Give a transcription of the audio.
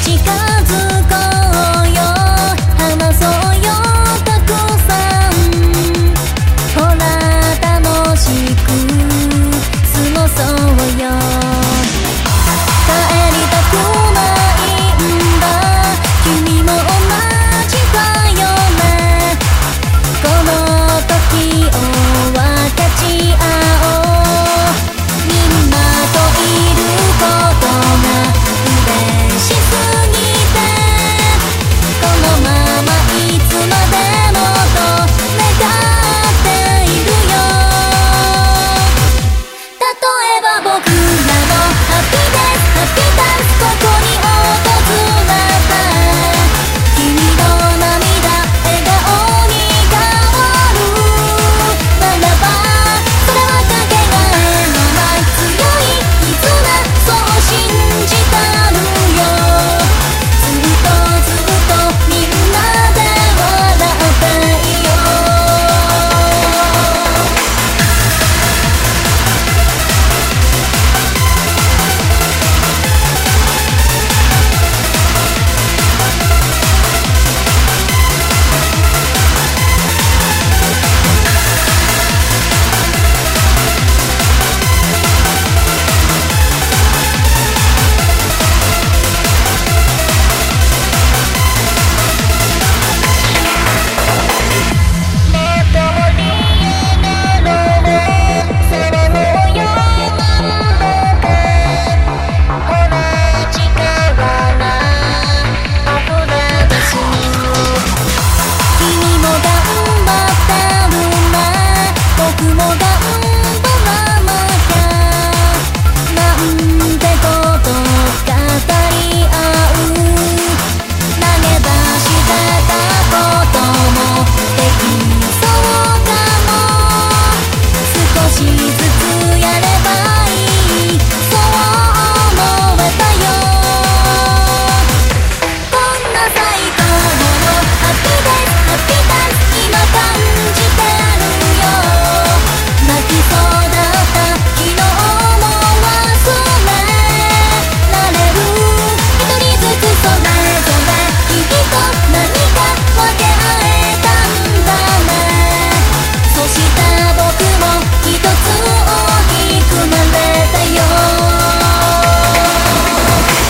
近づこう